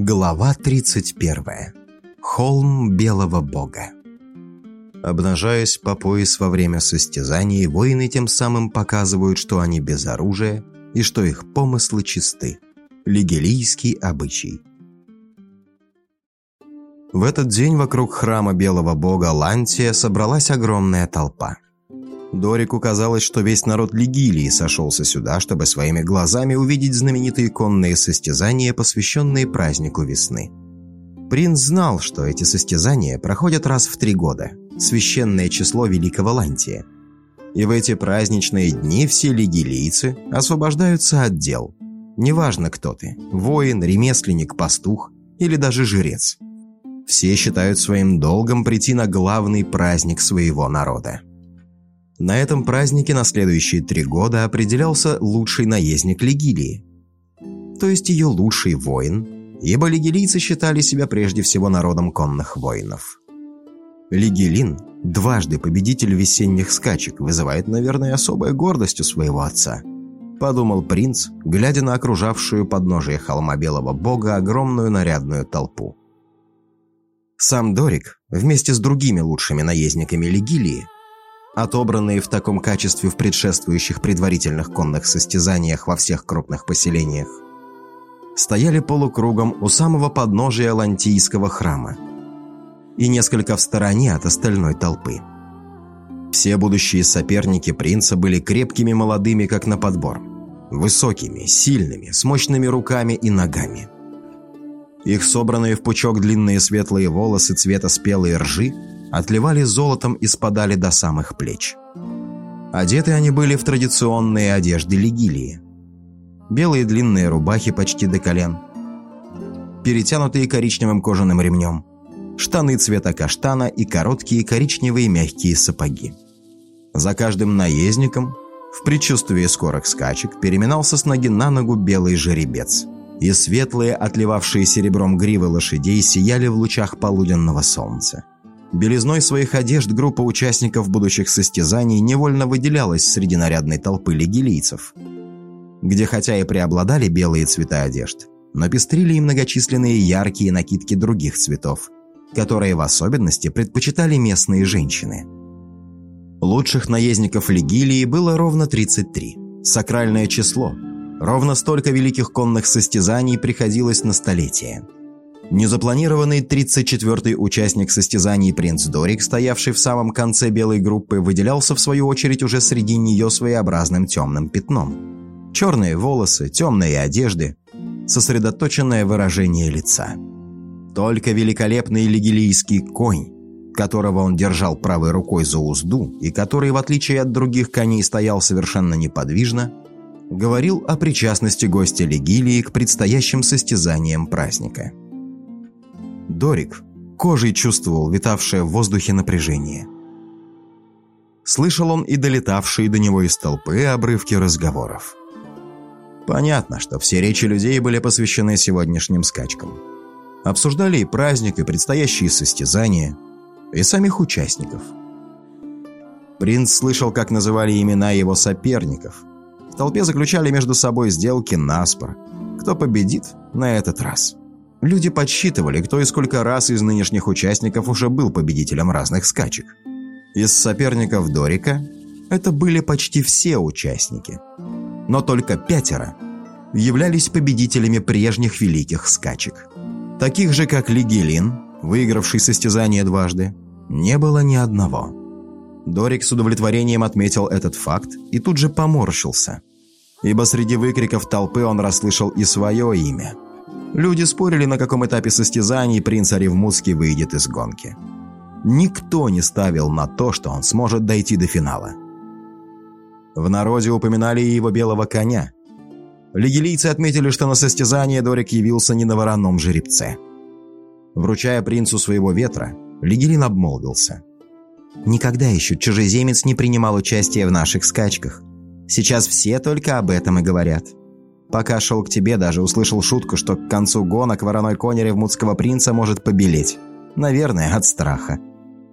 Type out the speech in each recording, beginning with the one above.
Глава 31. Холм Белого Бога. Обнажаясь по пояс во время состязаний, воины тем самым показывают, что они без оружия и что их помыслы чисты. Лигелийский обычай. В этот день вокруг храма Белого Бога Лантия собралась огромная толпа. Дорику казалось, что весь народ Лигилии сошелся сюда, чтобы своими глазами увидеть знаменитые конные состязания, посвященные празднику весны. Принц знал, что эти состязания проходят раз в три года, священное число Великого Лантия. И в эти праздничные дни все лигилийцы освобождаются от дел. Неважно, кто ты – воин, ремесленник, пастух или даже жрец. Все считают своим долгом прийти на главный праздник своего народа. На этом празднике на следующие три года определялся лучший наездник Легилии, то есть ее лучший воин, ибо лигилийцы считали себя прежде всего народом конных воинов. Лигелин, дважды победитель весенних скачек, вызывает, наверное, особую гордость у своего отца, подумал принц, глядя на окружавшую подножие холма Белого Бога огромную нарядную толпу. Сам Дорик, вместе с другими лучшими наездниками Лигилии, отобранные в таком качестве в предшествующих предварительных конных состязаниях во всех крупных поселениях, стояли полукругом у самого подножия Лантийского храма и несколько в стороне от остальной толпы. Все будущие соперники принца были крепкими молодыми, как на подбор, высокими, сильными, с мощными руками и ногами. Их собранные в пучок длинные светлые волосы цвета спелой ржи отливали золотом и спадали до самых плеч. Одеты они были в традиционные одежды Лигилии. Белые длинные рубахи почти до колен, перетянутые коричневым кожаным ремнем, штаны цвета каштана и короткие коричневые мягкие сапоги. За каждым наездником, в предчувствии скорых скачек, переминался с ноги на ногу белый жеребец, и светлые, отливавшие серебром гривы лошадей, сияли в лучах полуденного солнца. Белизной своих одежд группа участников будущих состязаний невольно выделялась среди нарядной толпы лигилийцев, где хотя и преобладали белые цвета одежд, но пестрили и многочисленные яркие накидки других цветов, которые в особенности предпочитали местные женщины. Лучших наездников Лигилии было ровно 33. Сакральное число. Ровно столько великих конных состязаний приходилось на столетие – Незапланированный 34-й участник состязаний принц Дорик, стоявший в самом конце белой группы, выделялся в свою очередь уже среди нее своеобразным темным пятном. Черные волосы, темные одежды, сосредоточенное выражение лица. Только великолепный лигилийский конь, которого он держал правой рукой за узду и который, в отличие от других коней, стоял совершенно неподвижно, говорил о причастности гостя Лигилии к предстоящим состязаниям праздника. Дорик кожей чувствовал витавшее в воздухе напряжение. Слышал он и долетавшие до него из толпы обрывки разговоров. Понятно, что все речи людей были посвящены сегодняшним скачкам. Обсуждали и праздник, и предстоящие состязания, и самих участников. Принц слышал, как называли имена его соперников. В толпе заключали между собой сделки наспор. Кто победит на этот раз – Люди подсчитывали, кто и сколько раз из нынешних участников уже был победителем разных скачек. Из соперников Дорика это были почти все участники. Но только пятеро являлись победителями прежних великих скачек. Таких же, как Лигелин, выигравший состязание дважды, не было ни одного. Дорик с удовлетворением отметил этот факт и тут же поморщился, ибо среди выкриков толпы он расслышал и свое имя – Люди спорили, на каком этапе состязаний принц Оревмутский выйдет из гонки. Никто не ставил на то, что он сможет дойти до финала. В народе упоминали и его белого коня. Лигелийцы отметили, что на состязание Дорик явился не на вороном жеребце. Вручая принцу своего ветра, Лигелин обмолвился. «Никогда еще чужеземец не принимал участия в наших скачках. Сейчас все только об этом и говорят». Пока шел к тебе, даже услышал шутку, что к концу гонок вороной конь ревмутского принца может побелеть. Наверное, от страха.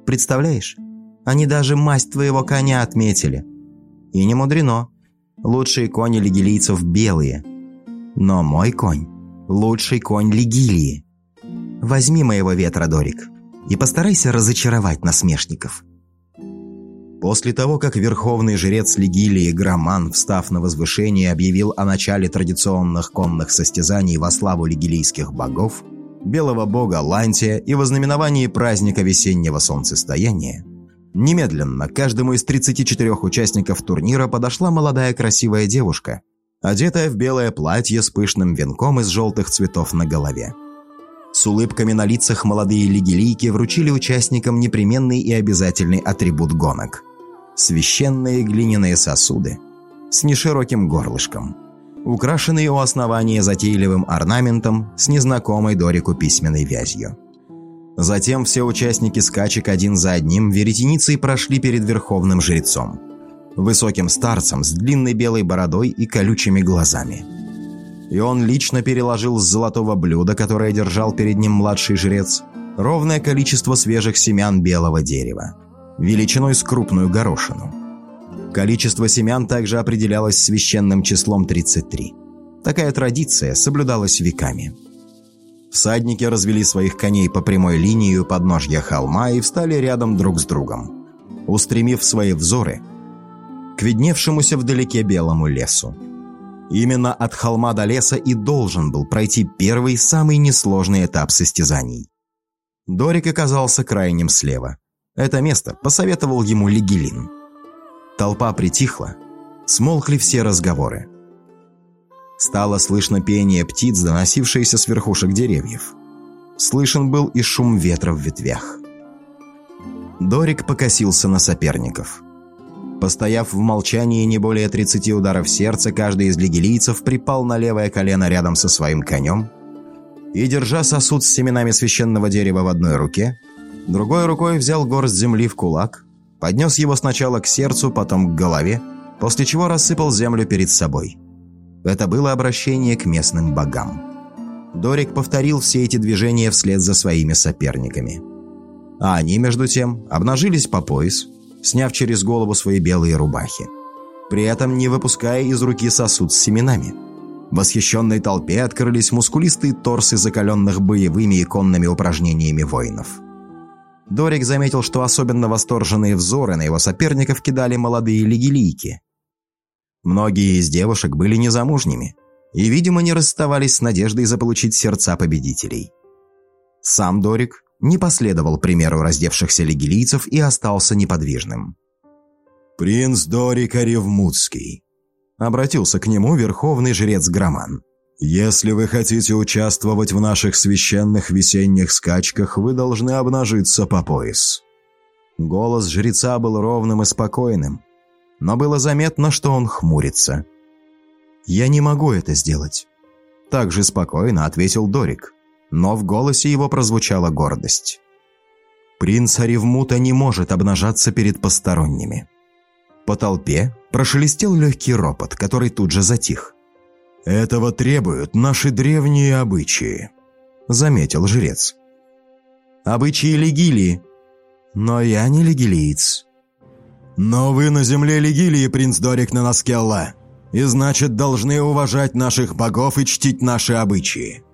Представляешь? Они даже масть твоего коня отметили. И не мудрено. Лучшие кони лигилийцев белые. Но мой конь лучший конь Легилии. Возьми моего ветра, Дорик, и постарайся разочаровать насмешников». После того, как верховный жрец Легилии Громан, встав на возвышение, объявил о начале традиционных конных состязаний во славу лигилийских богов, белого бога Лантия и вознаменовании праздника весеннего солнцестояния, немедленно каждому из 34 участников турнира подошла молодая красивая девушка, одетая в белое платье с пышным венком из желтых цветов на голове. С улыбками на лицах молодые лигилийки вручили участникам непременный и обязательный атрибут гонок – священные глиняные сосуды с нешироким горлышком, украшенные у основания затейливым орнаментом с незнакомой Дорику письменной вязью. Затем все участники скачек один за одним веретеницей прошли перед верховным жрецом, высоким старцем с длинной белой бородой и колючими глазами – и он лично переложил с золотого блюда, которое держал перед ним младший жрец, ровное количество свежих семян белого дерева, величиной с крупную горошину. Количество семян также определялось священным числом 33. Такая традиция соблюдалась веками. Всадники развели своих коней по прямой линии у подножья холма и встали рядом друг с другом, устремив свои взоры к видневшемуся вдалеке белому лесу. Именно от холма до леса и должен был пройти первый, самый несложный этап состязаний. Дорик оказался крайним слева. Это место посоветовал ему Лигелин. Толпа притихла, смолкли все разговоры. Стало слышно пение птиц, доносившееся с верхушек деревьев. Слышен был и шум ветра в ветвях. Дорик покосился на соперников. Постояв в молчании не более 30 ударов сердца, каждый из лигилийцев припал на левое колено рядом со своим конем и, держа сосуд с семенами священного дерева в одной руке, другой рукой взял горсть земли в кулак, поднес его сначала к сердцу, потом к голове, после чего рассыпал землю перед собой. Это было обращение к местным богам. Дорик повторил все эти движения вслед за своими соперниками. А они, между тем, обнажились по пояс – сняв через голову свои белые рубахи, при этом не выпуская из руки сосуд с семенами. В восхищенной толпе открылись мускулистые торсы закаленных боевыми и конными упражнениями воинов. Дорик заметил, что особенно восторженные взоры на его соперников кидали молодые лигилийки. Многие из девушек были незамужними и, видимо, не расставались с надеждой заполучить сердца победителей. Сам Дорик не последовал примеру раздевшихся лигилийцев и остался неподвижным. «Принц Дорик Оревмутский», — обратился к нему верховный жрец Громан. «Если вы хотите участвовать в наших священных весенних скачках, вы должны обнажиться по пояс». Голос жреца был ровным и спокойным, но было заметно, что он хмурится. «Я не могу это сделать», — так же спокойно ответил Дорик но в голосе его прозвучала гордость. Принц Аревмута не может обнажаться перед посторонними. По толпе прошелестел легкий ропот, который тут же затих. «Этого требуют наши древние обычаи», — заметил жрец. «Обычаи Легилии. Но я не легилиец». «Но вы на земле Легилии, принц Дорик на Наскелла, и значит должны уважать наших богов и чтить наши обычаи.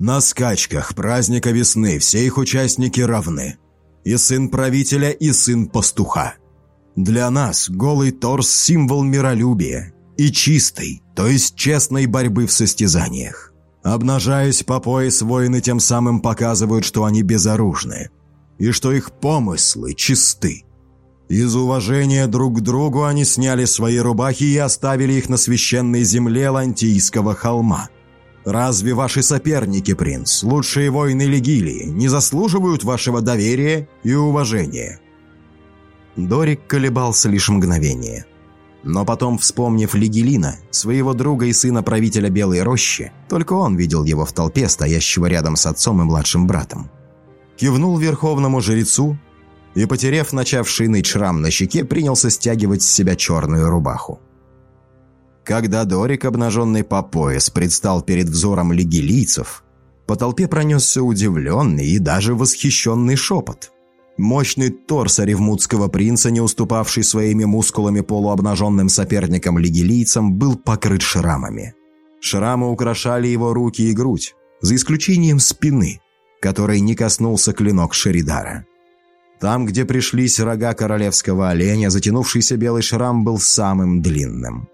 На скачках праздника весны все их участники равны. И сын правителя, и сын пастуха. Для нас голый торс – символ миролюбия и чистой, то есть честной борьбы в состязаниях. Обнажаясь по пояс, воины тем самым показывают, что они безоружны, и что их помыслы чисты. Из уважения друг к другу они сняли свои рубахи и оставили их на священной земле Лантийского холма – Разве ваши соперники, принц, лучшие воины Легилии, не заслуживают вашего доверия и уважения?» Дорик колебался лишь мгновение. Но потом, вспомнив Легилина, своего друга и сына правителя Белой Рощи, только он видел его в толпе, стоящего рядом с отцом и младшим братом. Кивнул верховному жрецу и, потеряв начавший ныть шрам на щеке, принялся стягивать с себя черную рубаху. Когда Дорик, обнаженный по пояс, предстал перед взором лигилийцев, по толпе пронесся удивленный и даже восхищенный шепот. Мощный торс ревмутского принца, не уступавший своими мускулами полуобнаженным соперникам лигилийцам, был покрыт шрамами. Шрамы украшали его руки и грудь, за исключением спины, которой не коснулся клинок Шеридара. Там, где пришлись рога королевского оленя, затянувшийся белый шрам был самым длинным.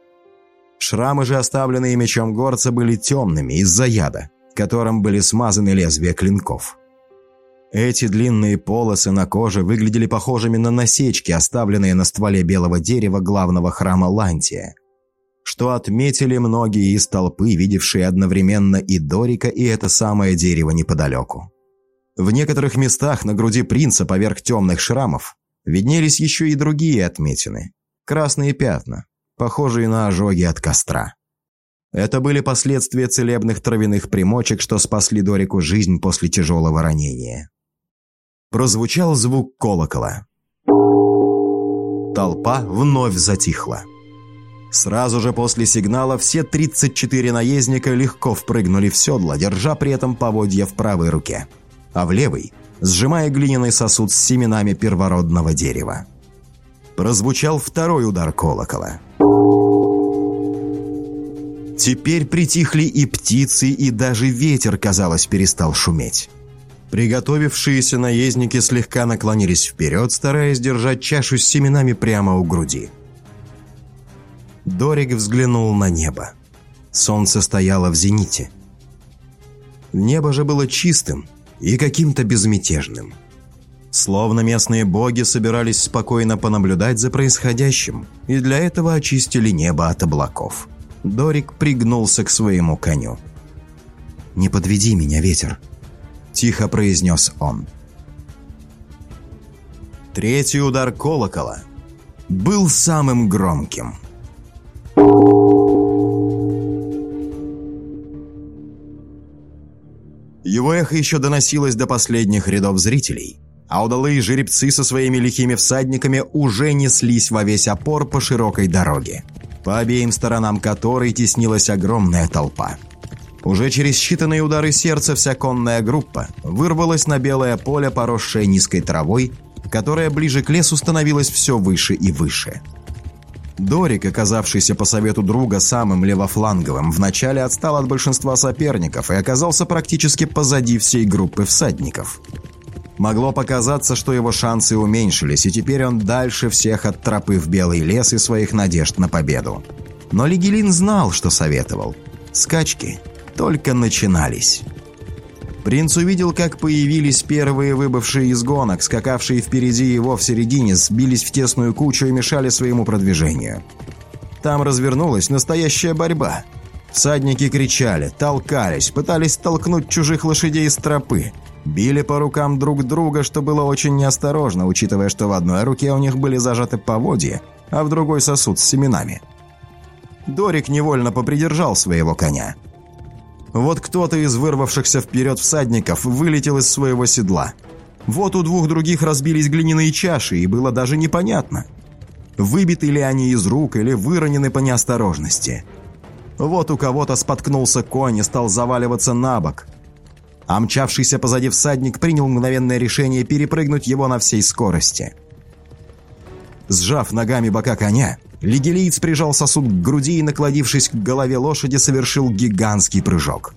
Шрамы же, оставленные мечом горца, были темными из-за яда, которым были смазаны лезвия клинков. Эти длинные полосы на коже выглядели похожими на насечки, оставленные на стволе белого дерева главного храма Лантия, что отметили многие из толпы, видевшие одновременно и Дорика, и это самое дерево неподалеку. В некоторых местах на груди принца поверх темных шрамов виднелись еще и другие отметины. Красные пятна, похожие на ожоги от костра. Это были последствия целебных травяных примочек, что спасли Дорику жизнь после тяжелого ранения. Прозвучал звук колокола. Толпа вновь затихла. Сразу же после сигнала все 34 наездника легко впрыгнули в седло, держа при этом поводья в правой руке а в левой сжимая глиняный сосуд с семенами первородного дерева. Прозвучал второй удар колокола. Теперь притихли и птицы, и даже ветер, казалось, перестал шуметь. Приготовившиеся наездники слегка наклонились вперед, стараясь держать чашу с семенами прямо у груди. Дорик взглянул на небо. Солнце стояло в зените. Небо же было чистым, и каким-то безмятежным. Словно местные боги собирались спокойно понаблюдать за происходящим, и для этого очистили небо от облаков. Дорик пригнулся к своему коню. «Не подведи меня, ветер», – тихо произнес он. Третий удар колокола был самым громким – Его эхо еще доносилось до последних рядов зрителей, а удалые жеребцы со своими лихими всадниками уже неслись во весь опор по широкой дороге, по обеим сторонам которой теснилась огромная толпа. Уже через считанные удары сердца вся конная группа вырвалась на белое поле, поросшее низкой травой, которая ближе к лесу становилась все выше и выше – Дорик, оказавшийся по совету друга самым левофланговым, вначале отстал от большинства соперников и оказался практически позади всей группы всадников. Могло показаться, что его шансы уменьшились, и теперь он дальше всех от тропы в Белый лес и своих надежд на победу. Но Лигелин знал, что советовал. Скачки только начинались. Принц увидел, как появились первые выбывшие из гонок, скакавшие впереди его в середине, сбились в тесную кучу и мешали своему продвижению. Там развернулась настоящая борьба. Всадники кричали, толкались, пытались толкнуть чужих лошадей с тропы. Били по рукам друг друга, что было очень неосторожно, учитывая, что в одной руке у них были зажаты поводья, а в другой сосуд с семенами. Дорик невольно попридержал своего коня – вот кто-то из вырвавшихся вперед всадников вылетел из своего седла. Вот у двух других разбились глиняные чаши, и было даже непонятно, выбиты ли они из рук или выронены по неосторожности. Вот у кого-то споткнулся конь и стал заваливаться на бок. А мчавшийся позади всадник принял мгновенное решение перепрыгнуть его на всей скорости. Сжав ногами бока коня, Лигелиец прижал сосуд к груди и, накладившись к голове лошади, совершил гигантский прыжок.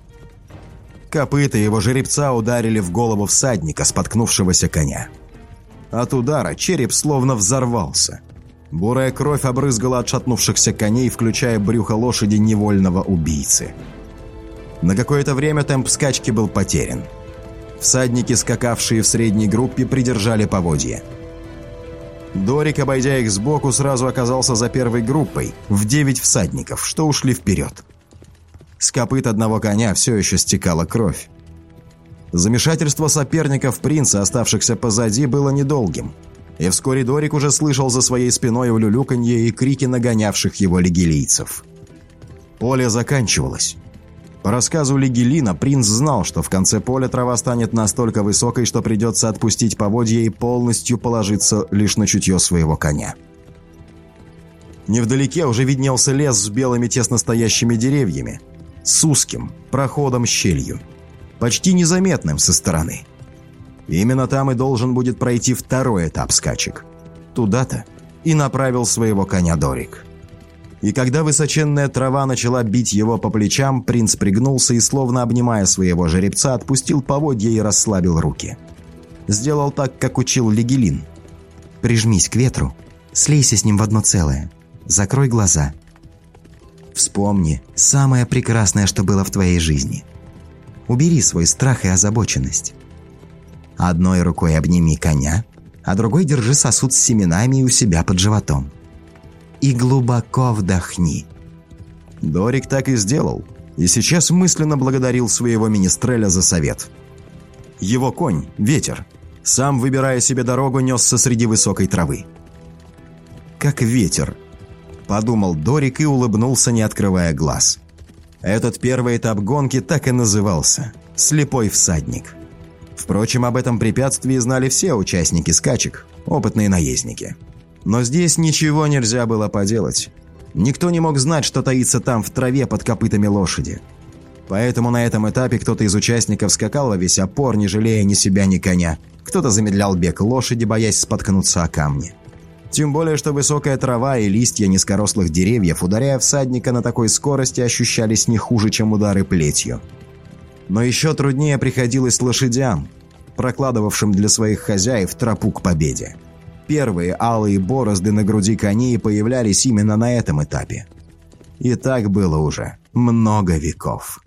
Копыта его жеребца ударили в голову всадника, споткнувшегося коня. От удара череп словно взорвался. Бурая кровь обрызгала отшатнувшихся коней, включая брюхо лошади невольного убийцы. На какое-то время темп скачки был потерян. Всадники, скакавшие в средней группе, придержали поводья – Дорик, обойдя их сбоку, сразу оказался за первой группой, в девять всадников, что ушли вперед. С копыт одного коня все еще стекала кровь. Замешательство соперников принца, оставшихся позади, было недолгим. И вскоре Дорик уже слышал за своей спиной улюлюканье и крики нагонявших его легилийцев. Поле заканчивалось. По рассказу Лигелина, принц знал, что в конце поля трава станет настолько высокой, что придется отпустить поводья и полностью положиться лишь на чутье своего коня. Невдалеке уже виднелся лес с белыми тесностоящими деревьями, с узким проходом-щелью, почти незаметным со стороны. Именно там и должен будет пройти второй этап скачек. Туда-то и направил своего коня Дорик. И когда высоченная трава начала бить его по плечам, принц пригнулся и, словно обнимая своего жеребца, отпустил поводья и расслабил руки. Сделал так, как учил Легелин. «Прижмись к ветру, слейся с ним в одно целое, закрой глаза. Вспомни самое прекрасное, что было в твоей жизни. Убери свой страх и озабоченность. Одной рукой обними коня, а другой держи сосуд с семенами у себя под животом и глубоко вдохни». Дорик так и сделал, и сейчас мысленно благодарил своего министреля за совет. Его конь, ветер, сам, выбирая себе дорогу, несся среди высокой травы. «Как ветер», – подумал Дорик и улыбнулся, не открывая глаз. Этот первый этап гонки так и назывался – «Слепой всадник». Впрочем, об этом препятствии знали все участники скачек, опытные наездники – но здесь ничего нельзя было поделать. Никто не мог знать, что таится там в траве под копытами лошади. Поэтому на этом этапе кто-то из участников скакал во весь опор, не жалея ни себя, ни коня. Кто-то замедлял бег лошади, боясь споткнуться о камни. Тем более, что высокая трава и листья низкорослых деревьев, ударяя всадника на такой скорости, ощущались не хуже, чем удары плетью. Но еще труднее приходилось лошадям, прокладывавшим для своих хозяев тропу к победе. Первые алые борозды на груди коней появлялись именно на этом этапе. И так было уже много веков.